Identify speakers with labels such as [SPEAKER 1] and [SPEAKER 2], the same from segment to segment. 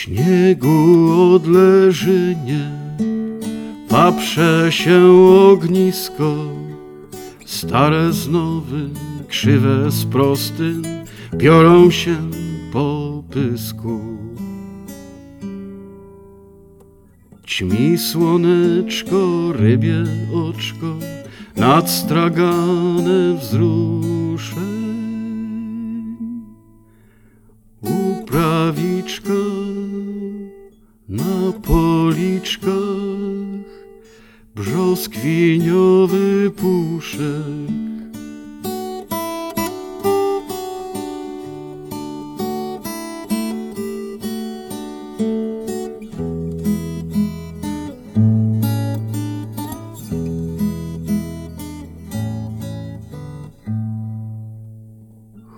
[SPEAKER 1] śniegu odleżynie paprze się ognisko, stare z nowym, krzywe z prostym, biorą się po pysku. Ćmi słoneczko, rybie oczko, nad straganem wzruszeń. Uprawiczka na policzkach, brzoskwiniowy puszek.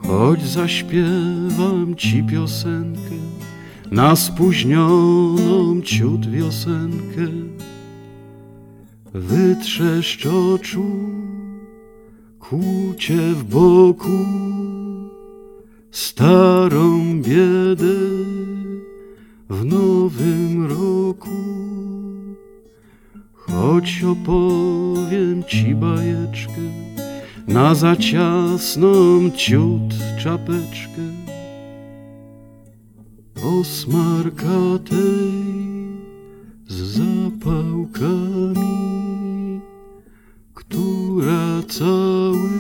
[SPEAKER 1] Choć zaśpiewam ci piosenkę na spóźnioną ciut wiosenkę, wytrzeszcz oczu, kłucie w boku, starą biedę w nowym roku. Choć opowiem ci bajeczkę na zaciasną ciut czapeczkę osmarkatej z zapałkami, która cały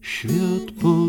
[SPEAKER 1] świat po